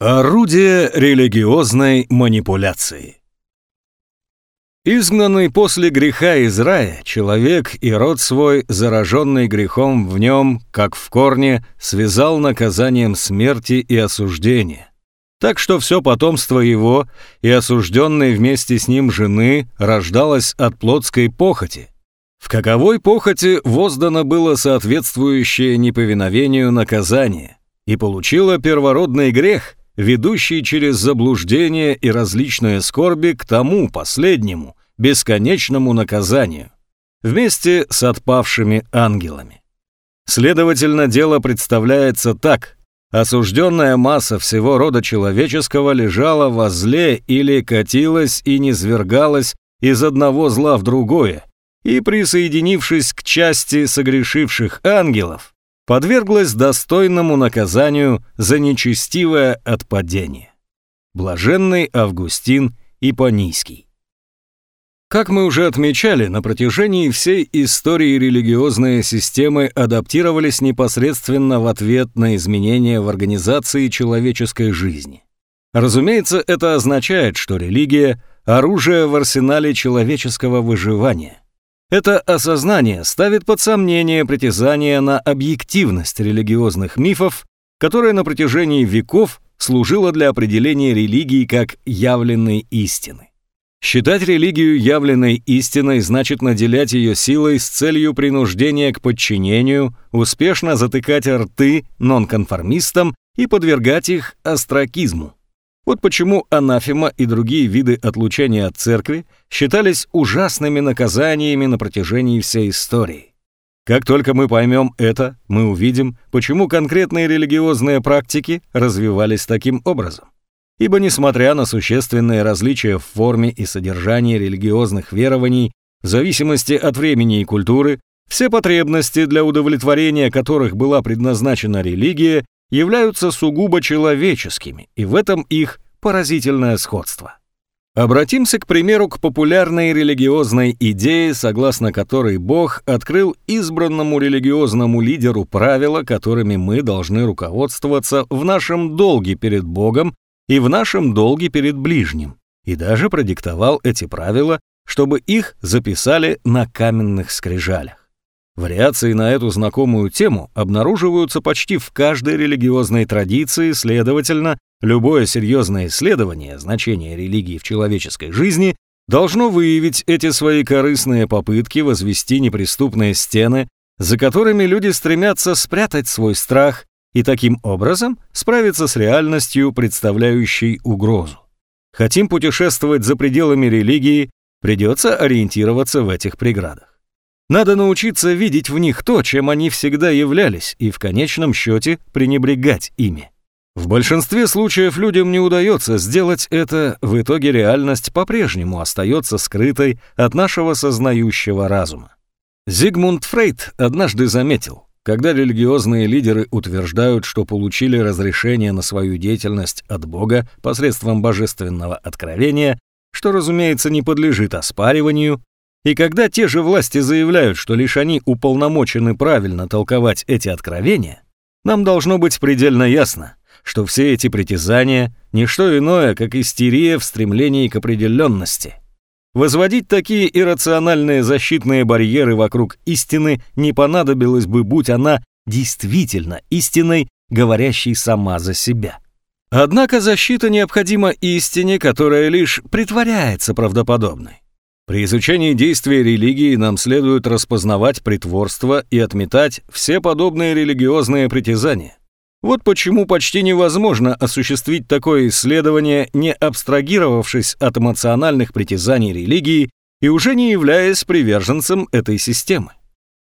Орудие религиозной манипуляции Изгнанный после греха из рая, человек и род свой, зараженный грехом в нем, как в корне, связал наказанием смерти и осуждения. Так что все потомство его и осужденной вместе с ним жены рождалось от плотской похоти. В каковой похоти воздано было соответствующее неповиновению наказание, и получила первородный грех, ведущий через заблуждение и различные скорби к тому последнему, бесконечному наказанию, вместе с отпавшими ангелами. Следовательно, дело представляется так. Осужденная масса всего рода человеческого лежала во зле или катилась и низвергалась из одного зла в другое, и, присоединившись к части согрешивших ангелов, подверглась достойному наказанию за нечестивое отпадение. Блаженный Августин Ипонийский. Как мы уже отмечали, на протяжении всей истории религиозные системы адаптировались непосредственно в ответ на изменения в организации человеческой жизни. Разумеется, это означает, что религия – оружие в арсенале человеческого выживания – это осознание ставит под сомнение притязание на объективность религиозных мифов, которая на протяжении веков служила для определения религии как явленной истины. Считать религию явленной истиной значит наделять ее силой с целью принуждения к подчинению, успешно затыкать рты нонконформистам и подвергать их остракизму. Вот почему анафема и другие виды отлучения от церкви считались ужасными наказаниями на протяжении всей истории. Как только мы поймем это, мы увидим, почему конкретные религиозные практики развивались таким образом. Ибо несмотря на существенные различия в форме и содержании религиозных верований, в зависимости от времени и культуры, все потребности, для удовлетворения которых была предназначена религия, являются сугубо человеческими, и в этом их поразительное сходство. Обратимся, к примеру, к популярной религиозной идее, согласно которой Бог открыл избранному религиозному лидеру правила, которыми мы должны руководствоваться в нашем долге перед Богом и в нашем долге перед ближним, и даже продиктовал эти правила, чтобы их записали на каменных скрижалях. Вариации на эту знакомую тему обнаруживаются почти в каждой религиозной традиции, следовательно, любое серьезное исследование значения религии в человеческой жизни должно выявить эти свои корыстные попытки возвести неприступные стены, за которыми люди стремятся спрятать свой страх и таким образом справиться с реальностью, представляющей угрозу. Хотим путешествовать за пределами религии, придется ориентироваться в этих преградах. Надо научиться видеть в них то, чем они всегда являлись, и в конечном счете пренебрегать ими. В большинстве случаев людям не удается сделать это, в итоге реальность по-прежнему остается скрытой от нашего сознающего разума. Зигмунд Фрейд однажды заметил, когда религиозные лидеры утверждают, что получили разрешение на свою деятельность от Бога посредством божественного откровения, что, разумеется, не подлежит оспариванию, и когда те же власти заявляют, что лишь они уполномочены правильно толковать эти откровения, нам должно быть предельно ясно, что все эти притязания – не что иное, как истерия в стремлении к определенности. Возводить такие иррациональные защитные барьеры вокруг истины не понадобилось бы, будь она действительно истиной, говорящей сама за себя. Однако защита необходима истине, которая лишь притворяется правдоподобной. При изучении действия религии нам следует распознавать притворство и отметать все подобные религиозные притязания. Вот почему почти невозможно осуществить такое исследование, не абстрагировавшись от эмоциональных притязаний религии и уже не являясь приверженцем этой системы.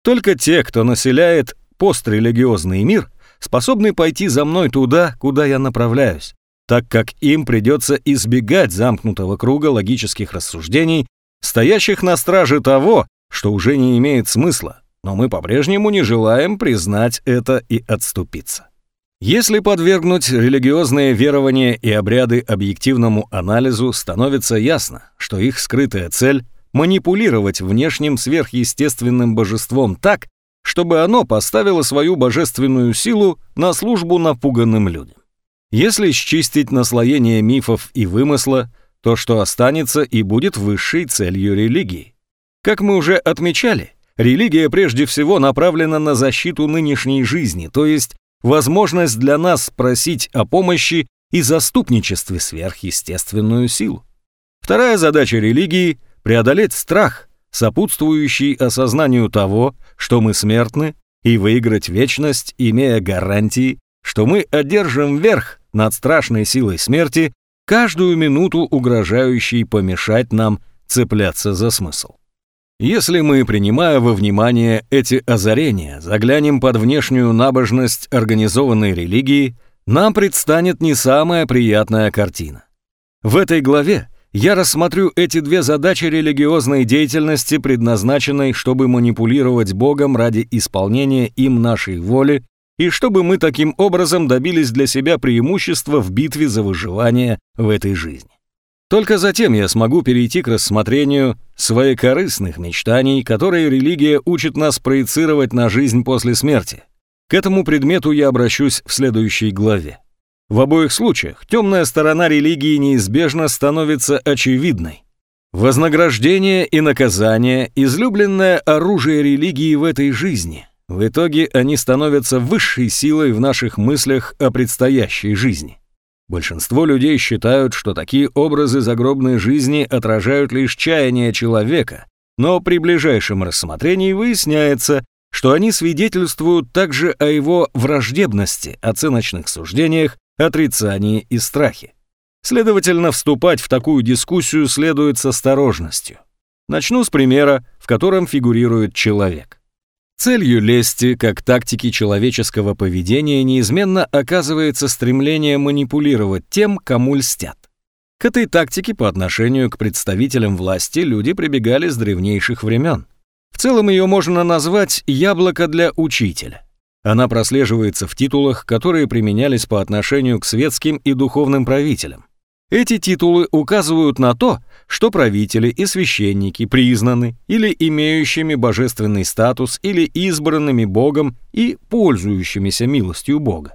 Только те, кто населяет пострелигиозный мир, способны пойти за мной туда, куда я направляюсь, так как им придется избегать замкнутого круга логических рассуждений стоящих на страже того, что уже не имеет смысла, но мы по-прежнему не желаем признать это и отступиться. Если подвергнуть религиозные верования и обряды объективному анализу, становится ясно, что их скрытая цель – манипулировать внешним сверхъестественным божеством так, чтобы оно поставило свою божественную силу на службу напуганным людям. Если счистить наслоение мифов и вымысла, то что останется и будет высшей целью религии. Как мы уже отмечали, религия прежде всего направлена на защиту нынешней жизни, то есть возможность для нас просить о помощи и заступничестве сверхъестественную силу. Вторая задача религии – преодолеть страх, сопутствующий осознанию того, что мы смертны, и выиграть вечность, имея гарантии, что мы одержим верх над страшной силой смерти, каждую минуту угрожающей помешать нам цепляться за смысл. Если мы, принимая во внимание эти озарения, заглянем под внешнюю набожность организованной религии, нам предстанет не самая приятная картина. В этой главе я рассмотрю эти две задачи религиозной деятельности, предназначенной, чтобы манипулировать Богом ради исполнения им нашей воли, и чтобы мы таким образом добились для себя преимущества в битве за выживание в этой жизни. Только затем я смогу перейти к рассмотрению своекорыстных мечтаний, которые религия учит нас проецировать на жизнь после смерти. К этому предмету я обращусь в следующей главе. В обоих случаях темная сторона религии неизбежно становится очевидной. Вознаграждение и наказание – излюбленное оружие религии в этой жизни. В итоге они становятся высшей силой в наших мыслях о предстоящей жизни. Большинство людей считают, что такие образы загробной жизни отражают лишь чаяние человека, но при ближайшем рассмотрении выясняется, что они свидетельствуют также о его враждебности, оценочных суждениях, отрицании и страхе. Следовательно, вступать в такую дискуссию следует с осторожностью. Начну с примера, в котором фигурирует человек. Целью лести, как тактики человеческого поведения, неизменно оказывается стремление манипулировать тем, кому льстят. К этой тактике по отношению к представителям власти люди прибегали с древнейших времен. В целом ее можно назвать «яблоко для учителя». Она прослеживается в титулах, которые применялись по отношению к светским и духовным правителям. Эти титулы указывают на то, что правители и священники признаны или имеющими божественный статус или избранными Богом и пользующимися милостью Бога.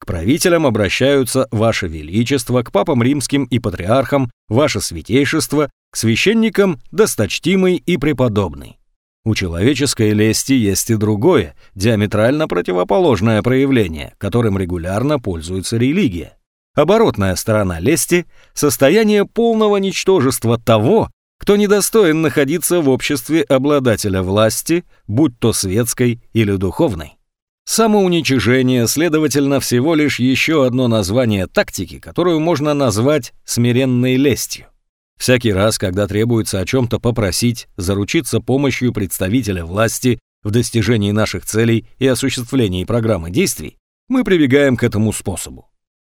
К правителям обращаются Ваше Величество, к папам римским и патриархам, Ваше Святейшество, к священникам досточтимый и преподобный. У человеческой лести есть и другое, диаметрально противоположное проявление, которым регулярно пользуется религия. Оборотная сторона лести – состояние полного ничтожества того, кто недостоин находиться в обществе обладателя власти, будь то светской или духовной. Самоуничижение, следовательно, всего лишь еще одно название тактики, которую можно назвать смиренной лестью. Всякий раз, когда требуется о чем-то попросить, заручиться помощью представителя власти в достижении наших целей и осуществлении программы действий, мы прибегаем к этому способу.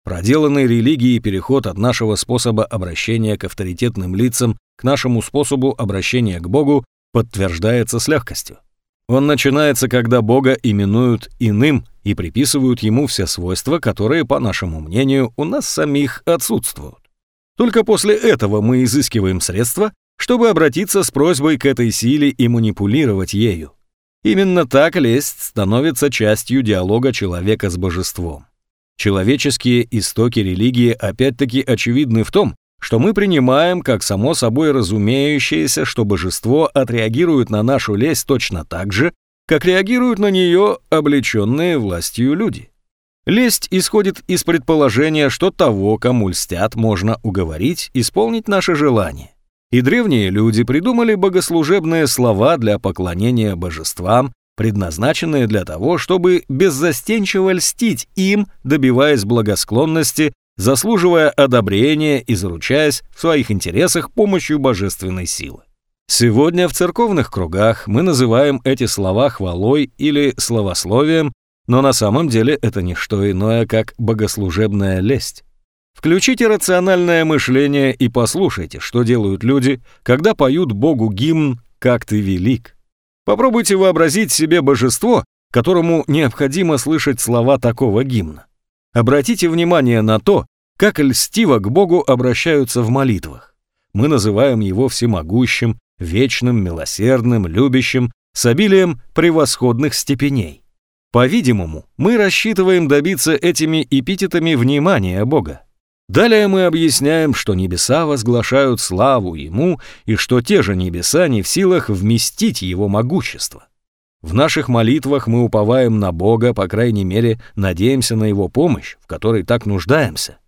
Проделанный религией переход от нашего способа обращения к авторитетным лицам к нашему способу обращения к Богу подтверждается с легкостью. Он начинается, когда Бога именуют иным и приписывают ему все свойства, которые, по нашему мнению, у нас самих отсутствуют. Только после этого мы изыскиваем средства, чтобы обратиться с просьбой к этой силе и манипулировать ею. Именно так лесть становится частью диалога человека с божеством. Человеческие истоки религии опять-таки очевидны в том, что мы принимаем как само собой разумеющееся, что божество отреагирует на нашу лесть точно так же, как реагируют на нее облеченные властью люди. Лесть исходит из предположения, что того, кому льстят, можно уговорить исполнить наше желание. И древние люди придумали богослужебные слова для поклонения божествам, предназначенные для того, чтобы беззастенчиво льстить им, добиваясь благосклонности, заслуживая одобрения и заручаясь в своих интересах помощью божественной силы. Сегодня в церковных кругах мы называем эти слова хвалой или словословием, но на самом деле это не что иное, как богослужебная лесть. Включите рациональное мышление и послушайте, что делают люди, когда поют Богу гимн «Как ты велик». Попробуйте вообразить себе божество, которому необходимо слышать слова такого гимна. Обратите внимание на то, как льстиво к Богу обращаются в молитвах. Мы называем его всемогущим, вечным, милосердным, любящим, с обилием превосходных степеней. По-видимому, мы рассчитываем добиться этими эпитетами внимания Бога. Далее мы объясняем, что небеса возглашают славу Ему и что те же небеса не в силах вместить Его могущество. В наших молитвах мы уповаем на Бога, по крайней мере, надеемся на Его помощь, в которой так нуждаемся.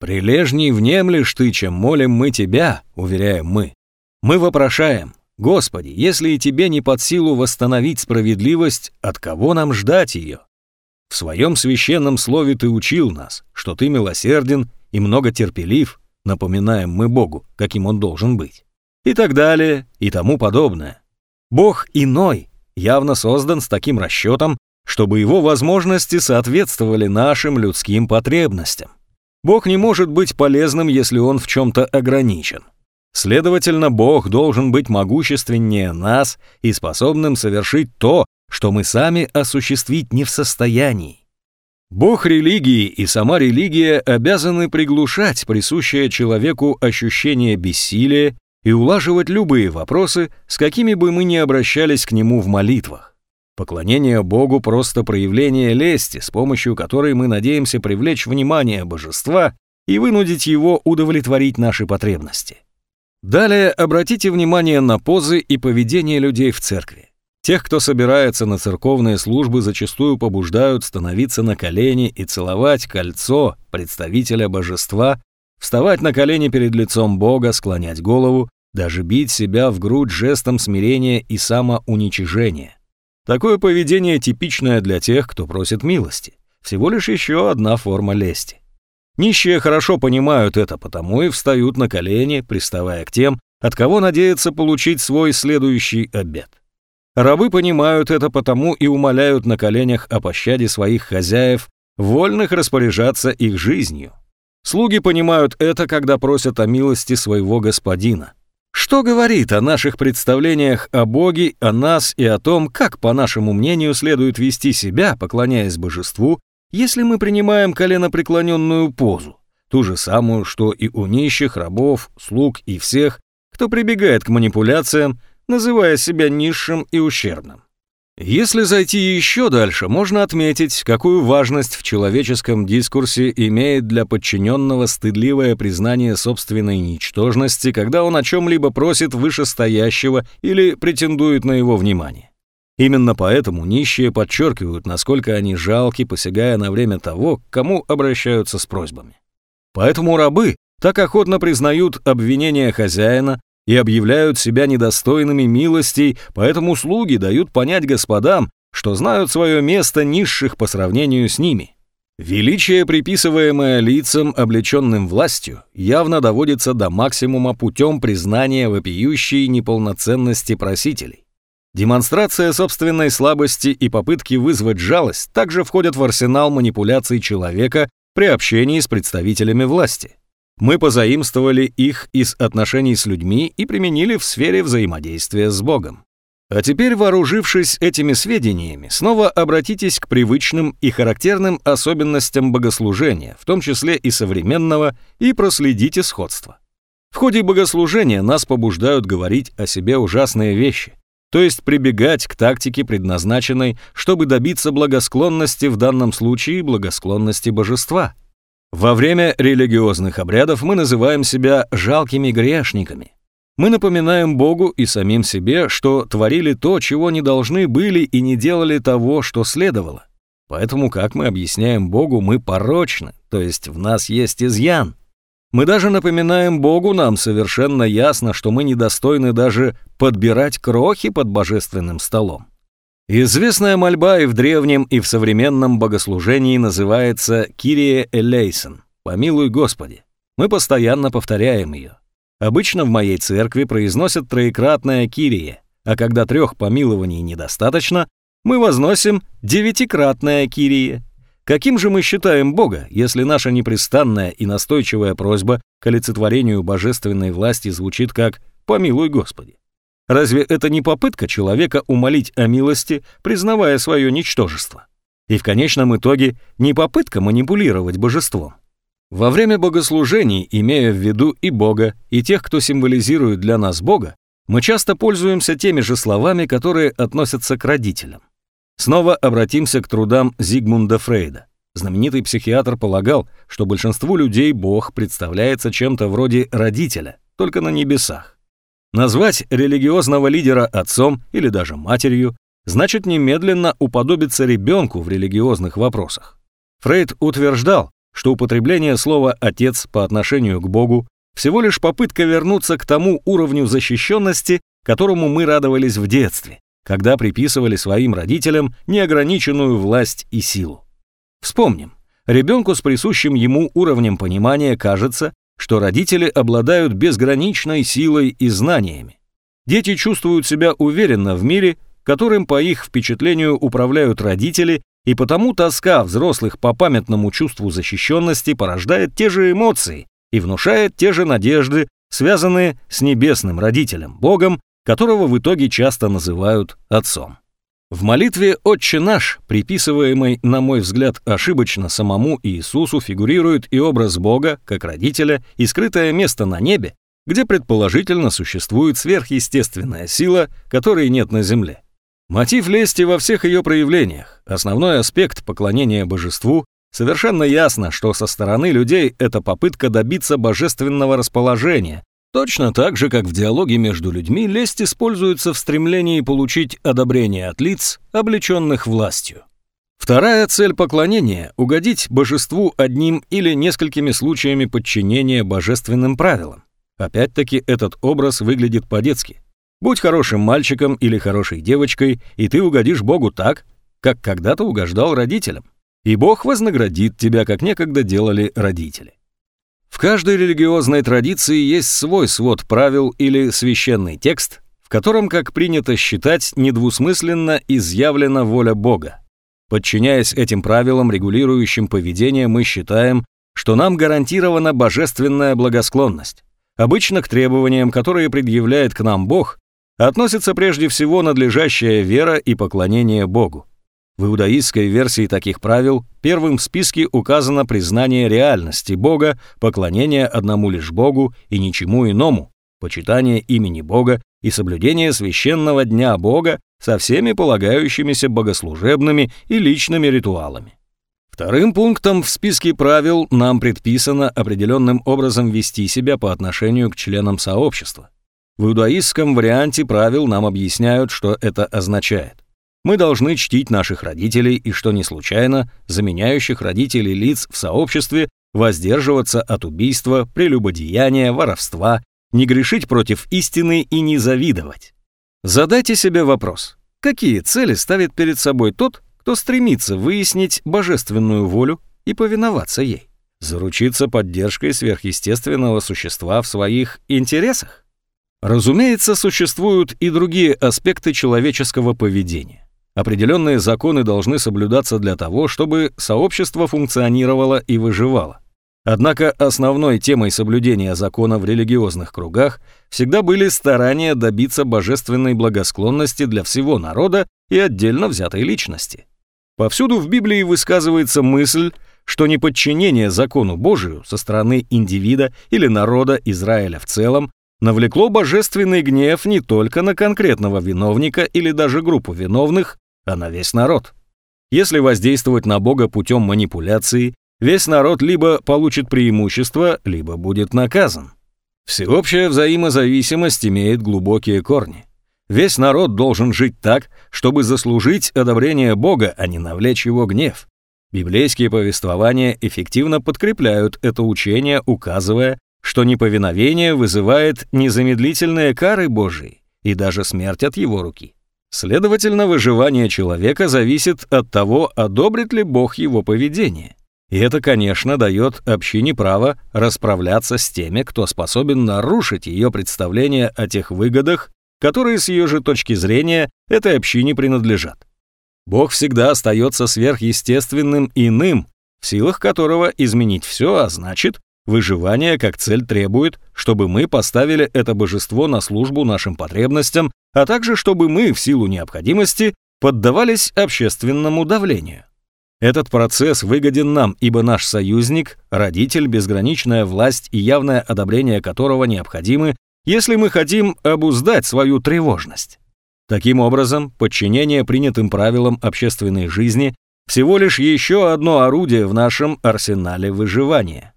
«Прилежней внемлешь ты, чем молим мы Тебя», — уверяем мы. Мы вопрошаем, «Господи, если и Тебе не под силу восстановить справедливость, от кого нам ждать ее?» В своем священном слове Ты учил нас, что Ты милосерден и много терпелив, напоминаем мы Богу, каким Он должен быть. И так далее, и тому подобное. Бог иной, явно создан с таким расчетом, чтобы его возможности соответствовали нашим людским потребностям. Бог не может быть полезным, если он в чем-то ограничен. Следовательно, Бог должен быть могущественнее нас и способным совершить то, что мы сами осуществить не в состоянии. Бог религии и сама религия обязаны приглушать присущее человеку ощущение бессилия и улаживать любые вопросы, с какими бы мы ни обращались к нему в молитвах. Поклонение Богу – просто проявление лести, с помощью которой мы надеемся привлечь внимание божества и вынудить его удовлетворить наши потребности. Далее обратите внимание на позы и поведение людей в церкви. Тех, кто собирается на церковные службы, зачастую побуждают становиться на колени и целовать кольцо представителя божества, вставать на колени перед лицом Бога, склонять голову, даже бить себя в грудь жестом смирения и самоуничижения. Такое поведение типичное для тех, кто просит милости. Всего лишь еще одна форма лести. Нищие хорошо понимают это, потому и встают на колени, приставая к тем, от кого надеются получить свой следующий обед. Рабы понимают это потому и умоляют на коленях о пощаде своих хозяев, вольных распоряжаться их жизнью. Слуги понимают это, когда просят о милости своего господина. Что говорит о наших представлениях о Боге, о нас и о том, как, по нашему мнению, следует вести себя, поклоняясь божеству, если мы принимаем коленопреклоненную позу, ту же самую, что и у нищих, рабов, слуг и всех, кто прибегает к манипуляциям, называя себя низшим и ущербным. Если зайти еще дальше, можно отметить, какую важность в человеческом дискурсе имеет для подчиненного стыдливое признание собственной ничтожности, когда он о чем-либо просит вышестоящего или претендует на его внимание. Именно поэтому нищие подчеркивают, насколько они жалки, посягая на время того, к кому обращаются с просьбами. Поэтому рабы так охотно признают обвинения хозяина и объявляют себя недостойными милостей, поэтому слуги дают понять господам, что знают свое место низших по сравнению с ними. Величие, приписываемое лицам, облеченным властью, явно доводится до максимума путем признания вопиющей неполноценности просителей. Демонстрация собственной слабости и попытки вызвать жалость также входят в арсенал манипуляций человека при общении с представителями власти. Мы позаимствовали их из отношений с людьми и применили в сфере взаимодействия с Богом. А теперь, вооружившись этими сведениями, снова обратитесь к привычным и характерным особенностям богослужения, в том числе и современного, и проследите сходство. В ходе богослужения нас побуждают говорить о себе ужасные вещи, то есть прибегать к тактике, предназначенной, чтобы добиться благосклонности, в данном случае благосклонности божества. Во время религиозных обрядов мы называем себя жалкими грешниками. Мы напоминаем Богу и самим себе, что творили то, чего не должны были и не делали того, что следовало. Поэтому, как мы объясняем Богу, мы порочны, то есть в нас есть изъян. Мы даже напоминаем Богу, нам совершенно ясно, что мы недостойны даже подбирать крохи под божественным столом. Известная мольба и в древнем, и в современном богослужении называется «Кирия Элейсон» – «Помилуй Господи». Мы постоянно повторяем ее. Обычно в моей церкви произносят троекратное «Кирия», а когда трех помилований недостаточно, мы возносим девятикратное «Кирия», Каким же мы считаем Бога, если наша непрестанная и настойчивая просьба к олицетворению божественной власти звучит как «помилуй Господи»? Разве это не попытка человека умолить о милости, признавая свое ничтожество? И в конечном итоге не попытка манипулировать божеством. Во время богослужений, имея в виду и Бога, и тех, кто символизирует для нас Бога, мы часто пользуемся теми же словами, которые относятся к родителям. Снова обратимся к трудам Зигмунда Фрейда. Знаменитый психиатр полагал, что большинству людей Бог представляется чем-то вроде родителя, только на небесах. Назвать религиозного лидера отцом или даже матерью значит немедленно уподобиться ребенку в религиозных вопросах. Фрейд утверждал, что употребление слова «отец» по отношению к Богу всего лишь попытка вернуться к тому уровню защищенности, которому мы радовались в детстве, когда приписывали своим родителям неограниченную власть и силу. Вспомним, ребенку с присущим ему уровнем понимания кажется, что родители обладают безграничной силой и знаниями. Дети чувствуют себя уверенно в мире, которым по их впечатлению управляют родители, и потому тоска взрослых по памятному чувству защищенности порождает те же эмоции и внушает те же надежды, связанные с небесным родителем, Богом, которого в итоге часто называют отцом. В молитве «Отче наш», приписываемой, на мой взгляд, ошибочно самому Иисусу, фигурирует и образ Бога, как родителя, и скрытое место на небе, где предположительно существует сверхъестественная сила, которой нет на земле. Мотив лести во всех ее проявлениях, основной аспект поклонения божеству, совершенно ясно, что со стороны людей это попытка добиться божественного расположения, Точно так же, как в диалоге между людьми, лесть используется в стремлении получить одобрение от лиц, облеченных властью. Вторая цель поклонения – угодить божеству одним или несколькими случаями подчинения божественным правилам. Опять-таки этот образ выглядит по-детски. Будь хорошим мальчиком или хорошей девочкой, и ты угодишь Богу так, как когда-то угождал родителям. И Бог вознаградит тебя, как некогда делали родители. В каждой религиозной традиции есть свой свод правил или священный текст, в котором, как принято считать, недвусмысленно изъявлена воля Бога. Подчиняясь этим правилам, регулирующим поведение, мы считаем, что нам гарантирована божественная благосклонность. Обычно к требованиям, которые предъявляет к нам Бог, относится прежде всего надлежащая вера и поклонение Богу. В иудаистской версии таких правил первым в списке указано признание реальности Бога, поклонение одному лишь Богу и ничему иному, почитание имени Бога и соблюдение священного дня Бога со всеми полагающимися богослужебными и личными ритуалами. Вторым пунктом в списке правил нам предписано определенным образом вести себя по отношению к членам сообщества. В иудаистском варианте правил нам объясняют, что это означает. Мы должны чтить наших родителей и, что не случайно, заменяющих родителей лиц в сообществе, воздерживаться от убийства, прелюбодеяния, воровства, не грешить против истины и не завидовать. Задайте себе вопрос, какие цели ставит перед собой тот, кто стремится выяснить божественную волю и повиноваться ей? Заручиться поддержкой сверхъестественного существа в своих интересах? Разумеется, существуют и другие аспекты человеческого поведения. Определенные законы должны соблюдаться для того, чтобы сообщество функционировало и выживало. Однако основной темой соблюдения закона в религиозных кругах всегда были старания добиться божественной благосклонности для всего народа и отдельно взятой личности. Повсюду в Библии высказывается мысль, что неподчинение закону Божию со стороны индивида или народа Израиля в целом навлекло божественный гнев не только на конкретного виновника или даже группу виновных, а на весь народ. Если воздействовать на Бога путем манипуляции, весь народ либо получит преимущество, либо будет наказан. Всеобщая взаимозависимость имеет глубокие корни. Весь народ должен жить так, чтобы заслужить одобрение Бога, а не навлечь его гнев. Библейские повествования эффективно подкрепляют это учение, указывая, что неповиновение вызывает незамедлительные кары Божии и даже смерть от его руки. Следовательно, выживание человека зависит от того, одобрит ли Бог его поведение. И это, конечно, дает общине право расправляться с теми, кто способен нарушить ее представление о тех выгодах, которые с ее же точки зрения этой общине принадлежат. Бог всегда остается сверхъестественным иным, в силах которого изменить все, а значит, Выживание как цель требует, чтобы мы поставили это божество на службу нашим потребностям, а также чтобы мы, в силу необходимости, поддавались общественному давлению. Этот процесс выгоден нам, ибо наш союзник, родитель, безграничная власть и явное одобрение которого необходимы, если мы хотим обуздать свою тревожность. Таким образом, подчинение принятым правилам общественной жизни всего лишь еще одно орудие в нашем арсенале выживания.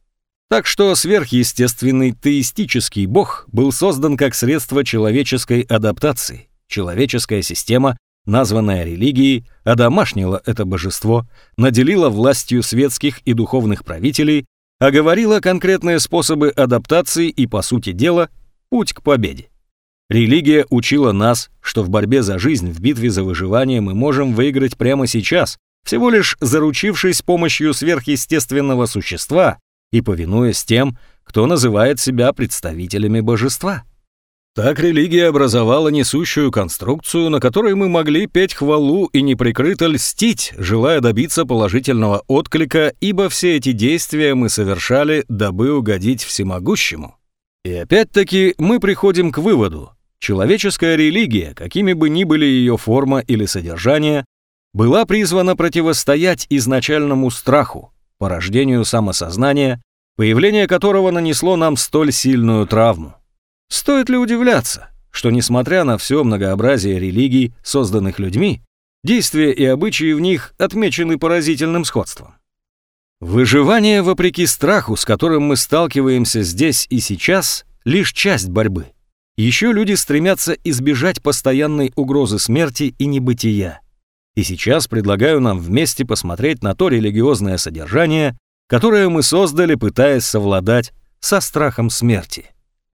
Так что сверхъестественный теистический бог был создан как средство человеческой адаптации. Человеческая система, названная религией, одомашнила это божество, наделила властью светских и духовных правителей, оговорила конкретные способы адаптации и, по сути дела, путь к победе. Религия учила нас, что в борьбе за жизнь, в битве за выживание мы можем выиграть прямо сейчас, всего лишь заручившись помощью сверхъестественного существа и повинуясь тем, кто называет себя представителями божества. Так религия образовала несущую конструкцию, на которой мы могли петь хвалу и неприкрыто льстить, желая добиться положительного отклика, ибо все эти действия мы совершали, дабы угодить всемогущему. И опять-таки мы приходим к выводу, Человеческая религия, какими бы ни были ее форма или содержание, была призвана противостоять изначальному страху, порождению самосознания, появление которого нанесло нам столь сильную травму. Стоит ли удивляться, что несмотря на все многообразие религий, созданных людьми, действия и обычаи в них отмечены поразительным сходством? Выживание вопреки страху, с которым мы сталкиваемся здесь и сейчас, лишь часть борьбы. Еще люди стремятся избежать постоянной угрозы смерти и небытия. И сейчас предлагаю нам вместе посмотреть на то религиозное содержание, которое мы создали, пытаясь совладать со страхом смерти.